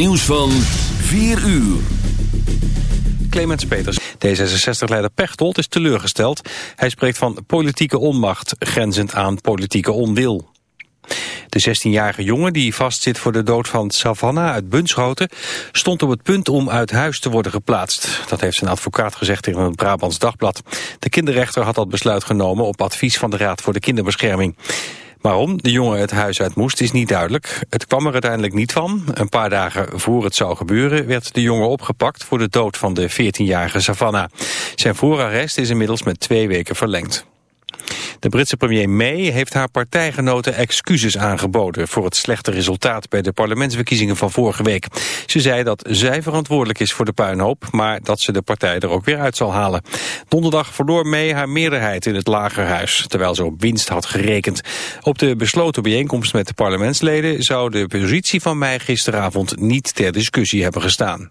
Nieuws van 4 uur. Clemens Peters. D66-leider Pechtold is teleurgesteld. Hij spreekt van politieke onmacht, grenzend aan politieke onwil. De 16-jarige jongen die vastzit voor de dood van Savannah uit Bunschoten... stond op het punt om uit huis te worden geplaatst. Dat heeft zijn advocaat gezegd tegen het Brabants Dagblad. De kinderrechter had dat besluit genomen op advies van de Raad voor de Kinderbescherming. Waarom de jongen het huis uit moest is niet duidelijk. Het kwam er uiteindelijk niet van. Een paar dagen voor het zou gebeuren werd de jongen opgepakt voor de dood van de 14-jarige Savannah. Zijn voorarrest is inmiddels met twee weken verlengd. De Britse premier May heeft haar partijgenoten excuses aangeboden voor het slechte resultaat bij de parlementsverkiezingen van vorige week. Ze zei dat zij verantwoordelijk is voor de puinhoop, maar dat ze de partij er ook weer uit zal halen. Donderdag verloor May haar meerderheid in het lagerhuis, terwijl ze op winst had gerekend. Op de besloten bijeenkomst met de parlementsleden zou de positie van May gisteravond niet ter discussie hebben gestaan.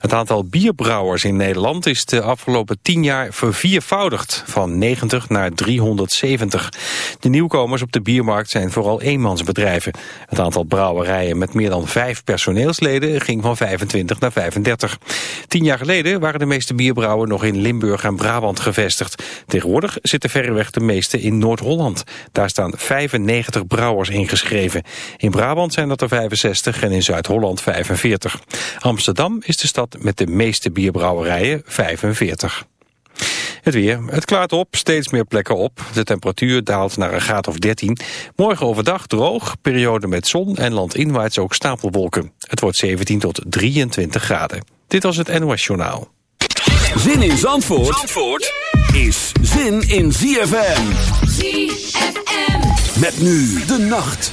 Het aantal bierbrouwers in Nederland is de afgelopen tien jaar verviervoudigd, van 90 naar 370. De nieuwkomers op de biermarkt zijn vooral eenmansbedrijven. Het aantal brouwerijen met meer dan vijf personeelsleden ging van 25 naar 35. Tien jaar geleden waren de meeste bierbrouwen nog in Limburg en Brabant gevestigd. Tegenwoordig zitten verreweg de meeste in Noord-Holland. Daar staan 95 brouwers ingeschreven. In Brabant zijn dat er 65 en in Zuid-Holland 45. Amsterdam is de stad met de meeste bierbrouwerijen, 45. Het weer. Het klaart op, steeds meer plekken op. De temperatuur daalt naar een graad of 13. Morgen overdag droog, periode met zon en landinwaarts ook stapelwolken. Het wordt 17 tot 23 graden. Dit was het NOS Journaal. Zin in Zandvoort, Zandvoort is zin in ZFM. ZFM. Met nu de nacht.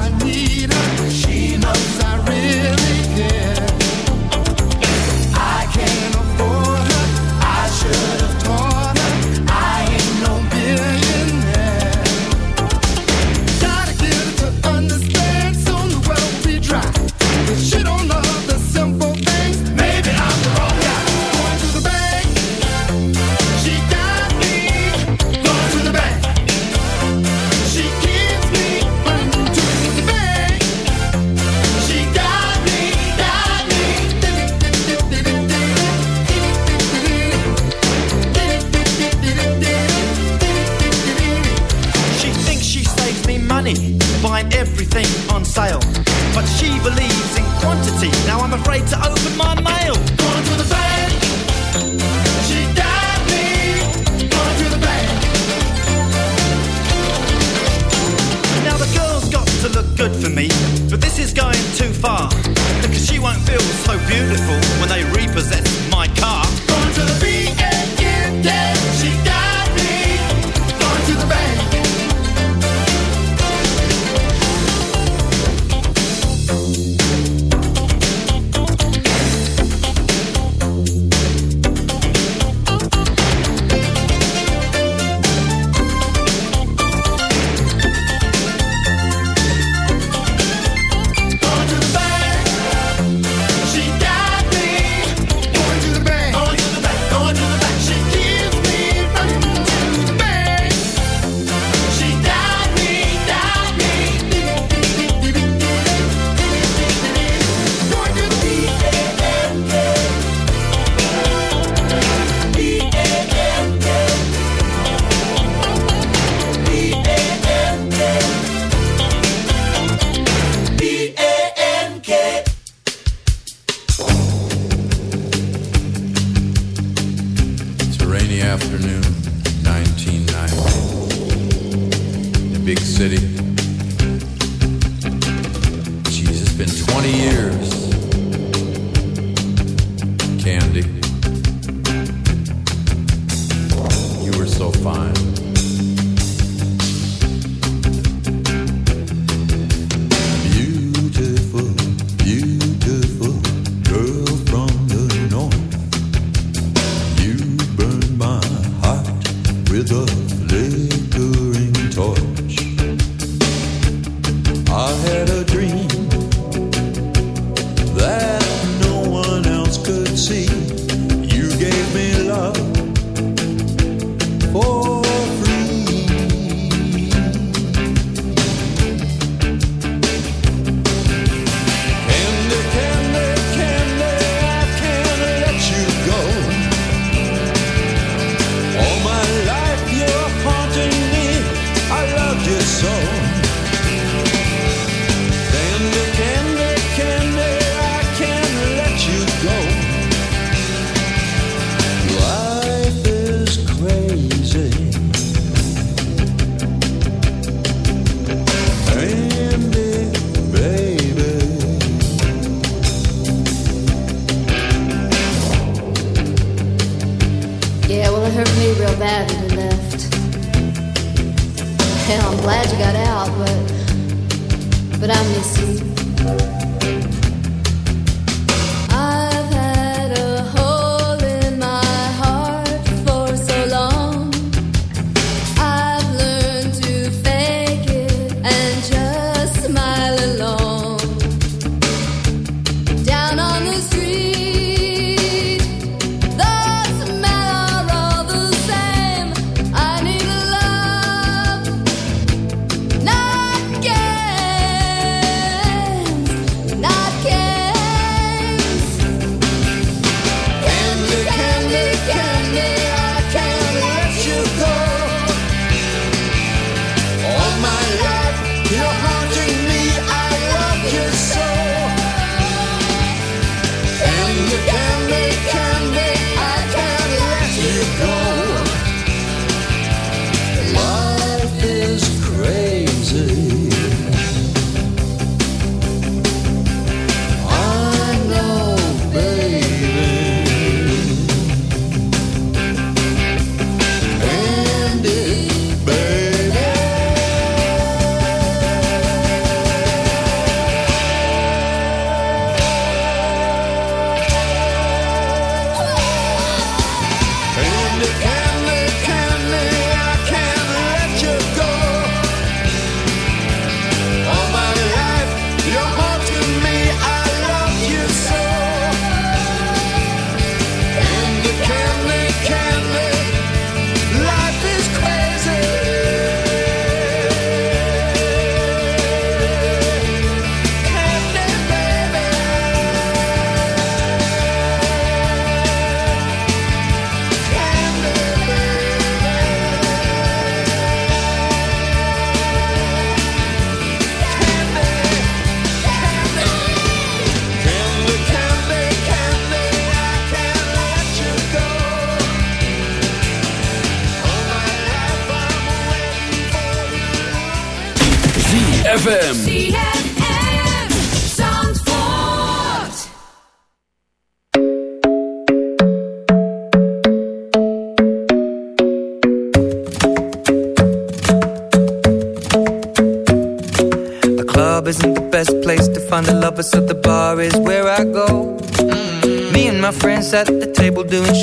I sale. But she believes in quantity. Now I'm afraid to open my mail. Going to the bank. She died me. Going to the bank. Now the girl's got to look good for me. But this is going too far. Because she won't feel so beautiful when they repossess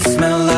smell like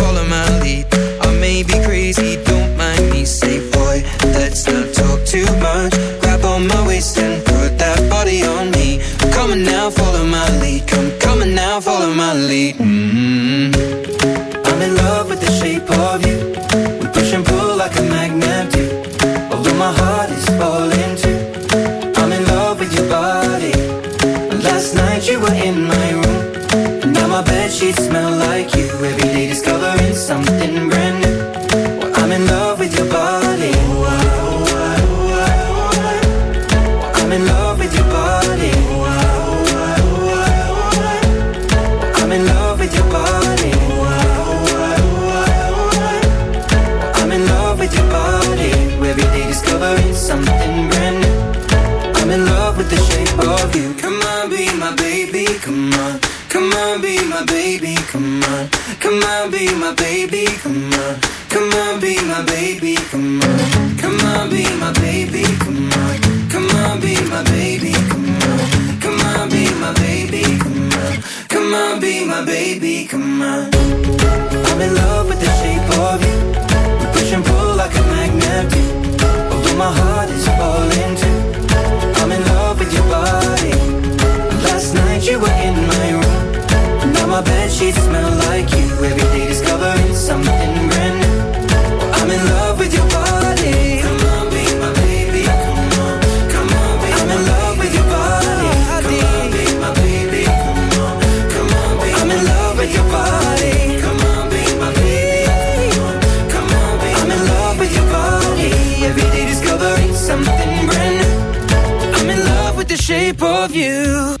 my baby, come on. shape of you.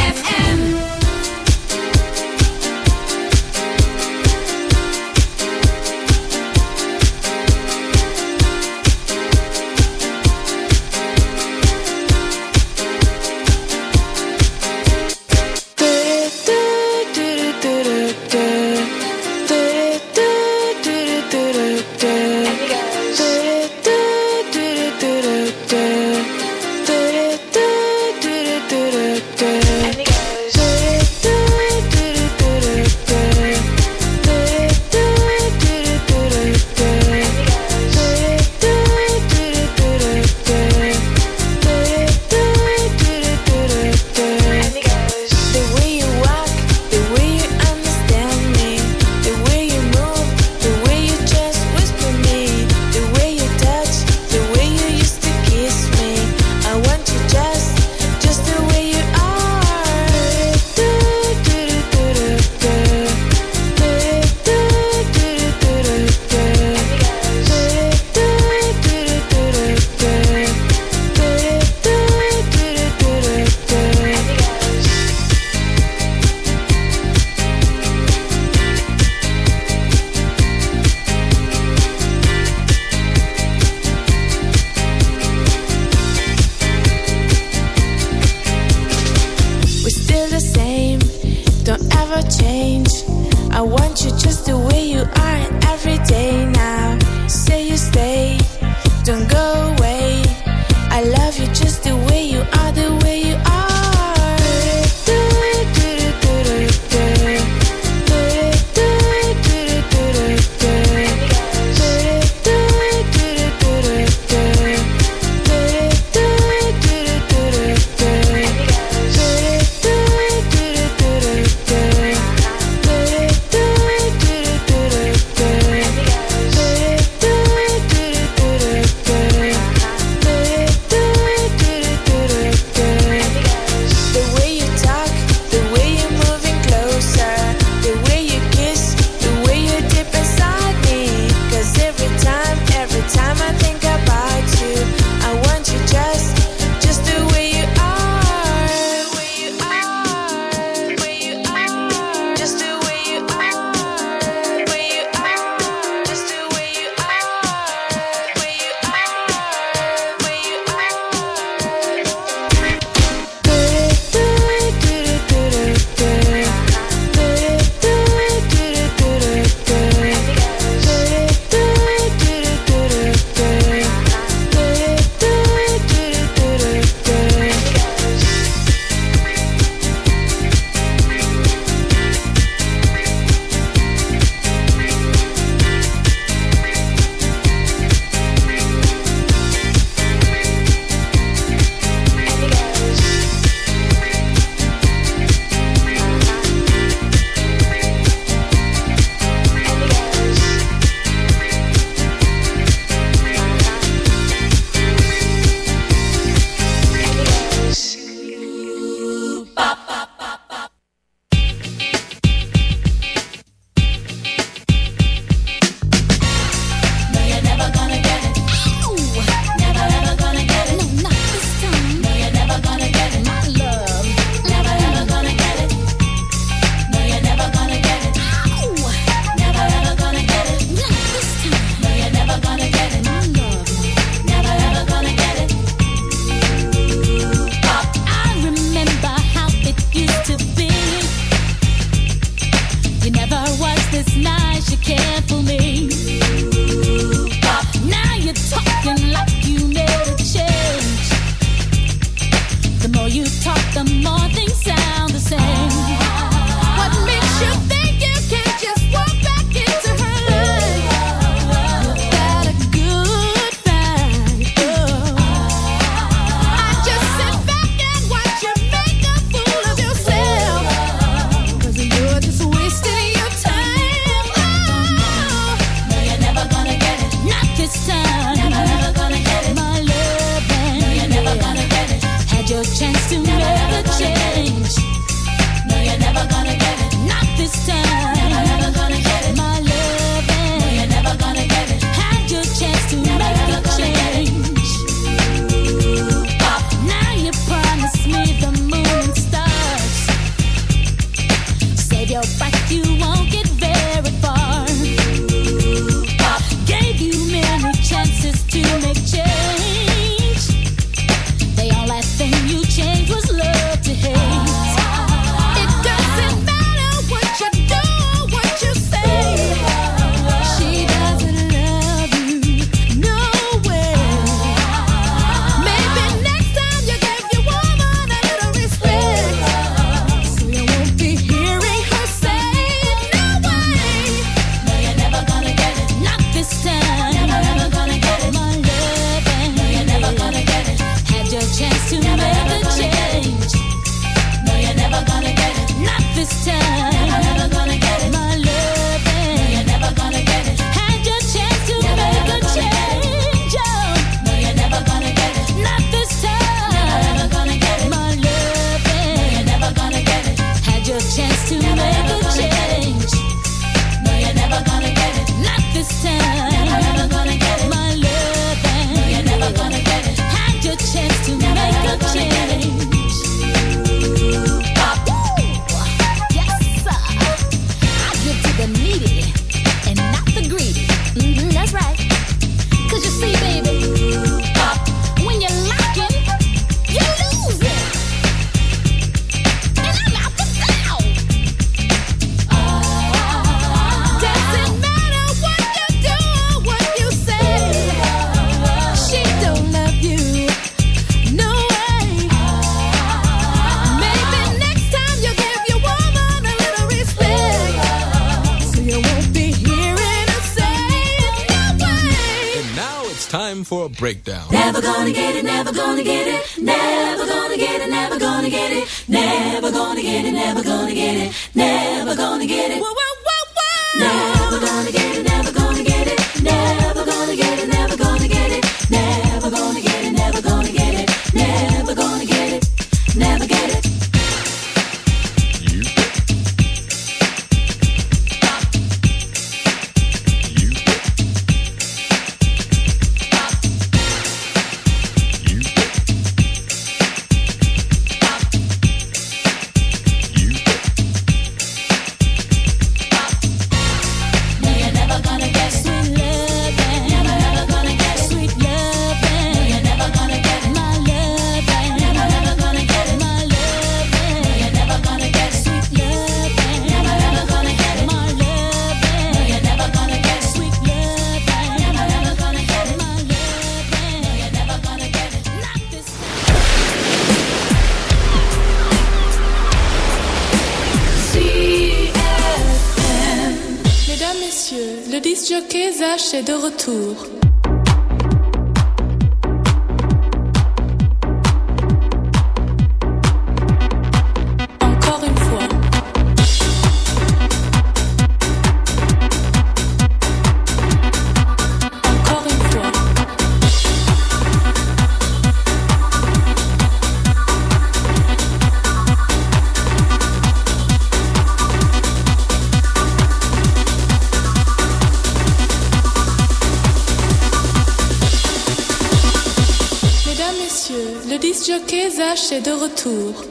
de retour.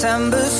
December.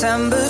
September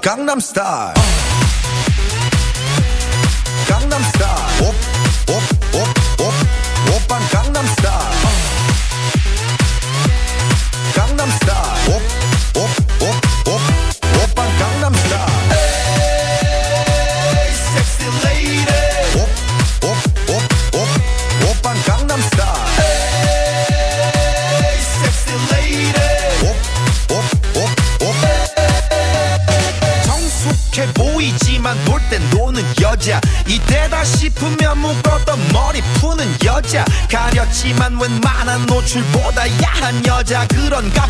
Gangnam Style. 자 그런 값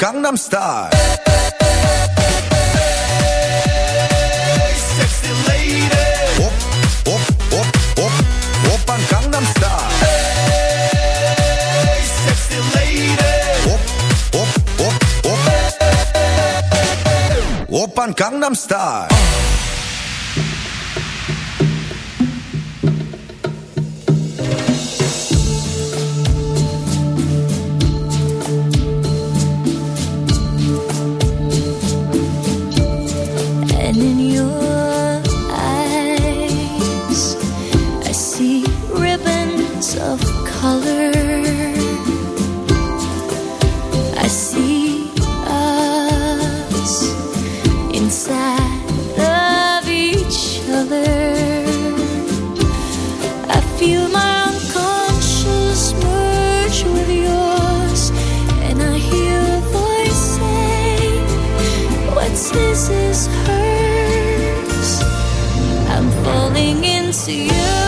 Gangnam star. Sexy lady. Op, op, op, op, op aan Gangnam star. Sexy lady. Op, op, op, op. Op aan Gangnam star. to you.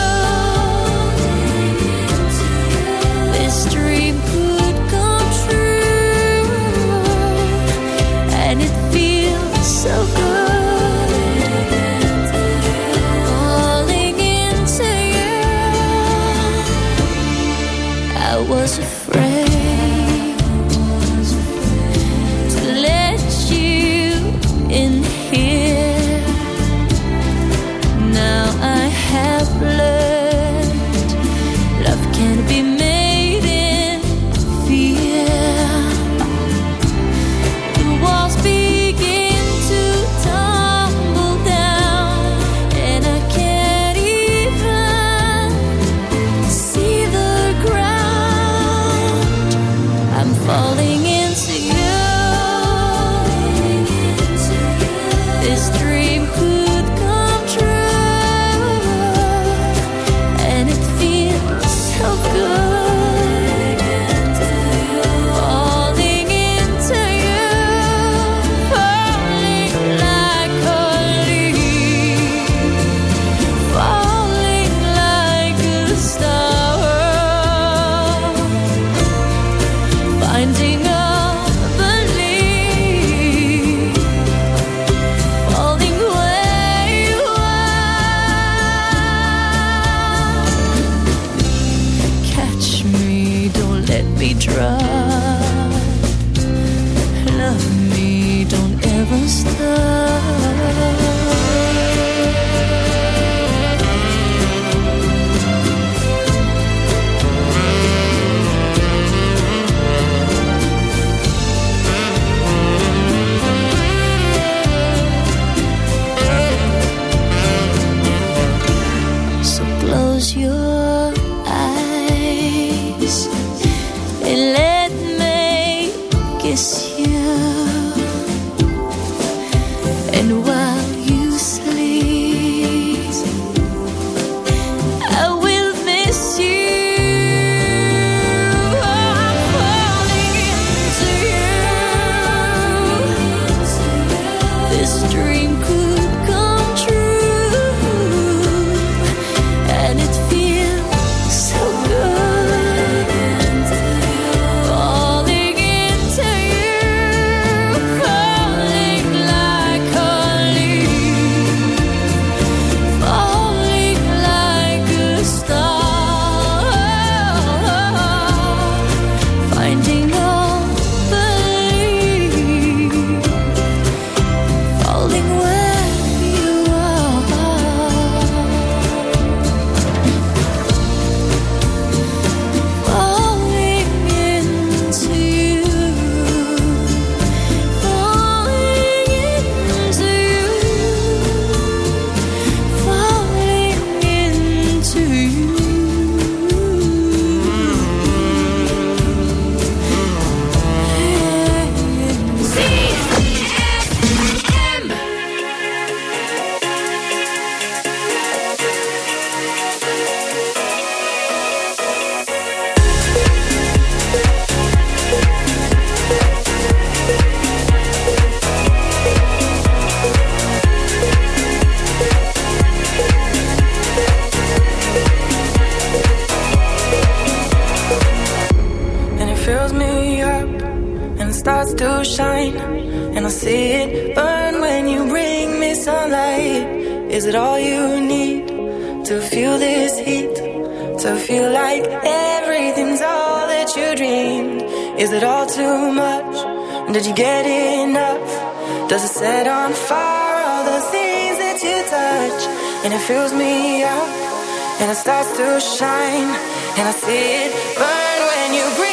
trust. and it fills me up and it starts to shine and I see it burn when you breathe.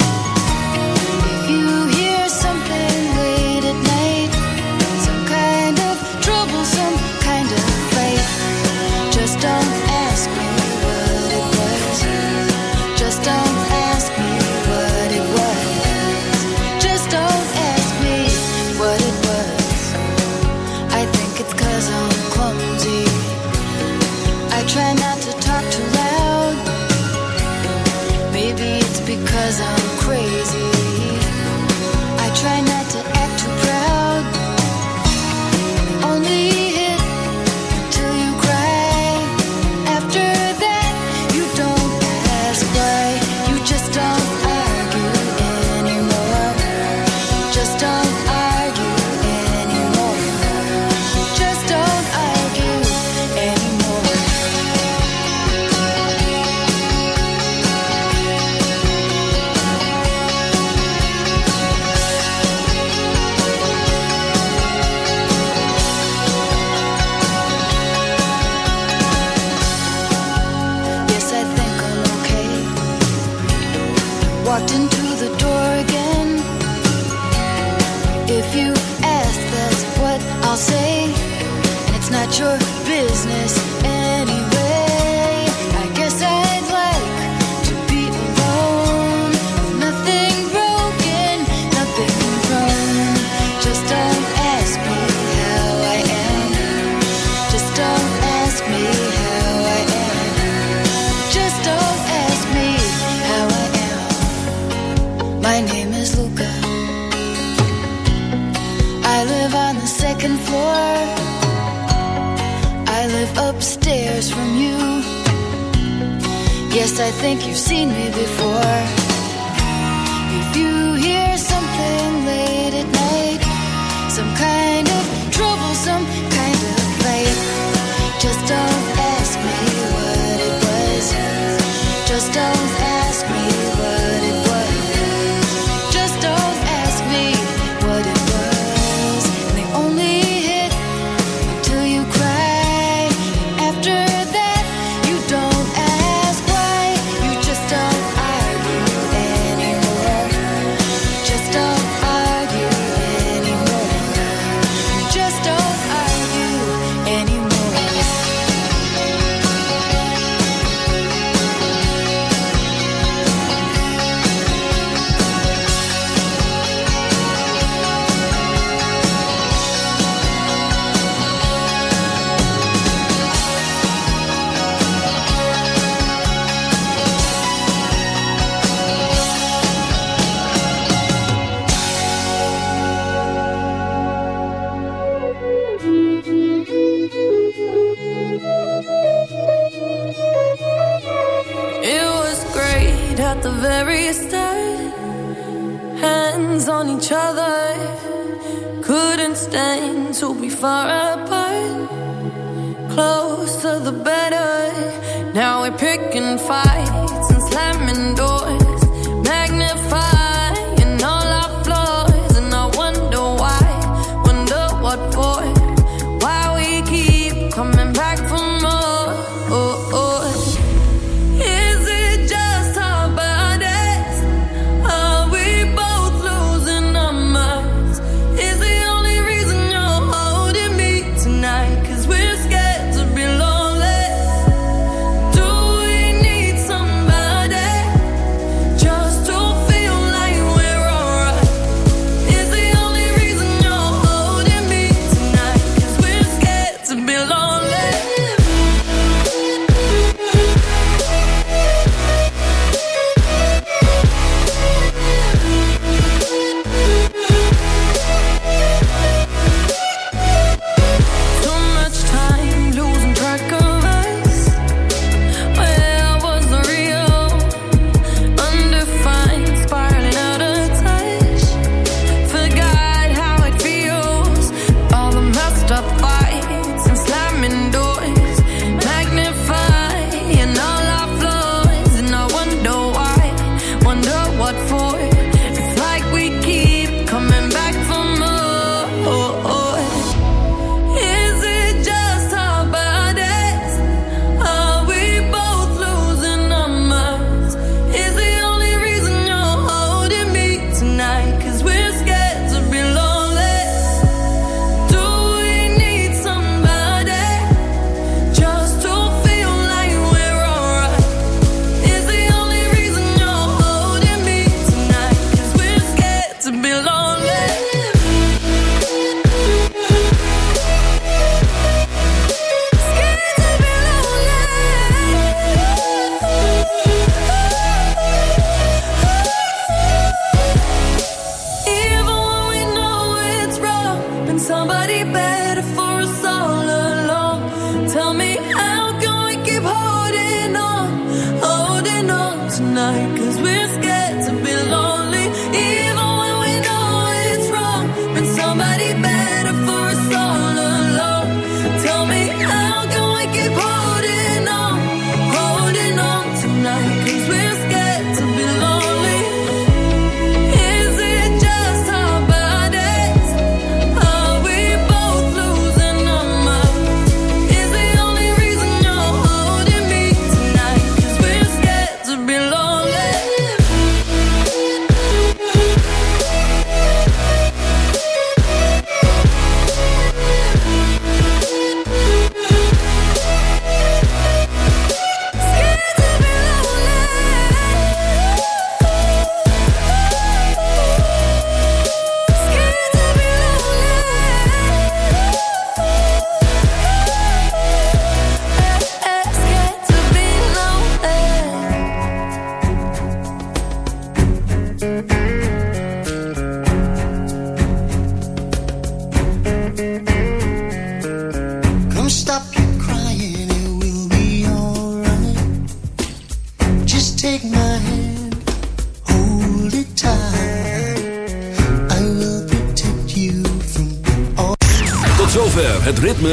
Yes, I think you've seen me before. If you hear something late at night, some kind of troublesome kind of light, just don't. fight.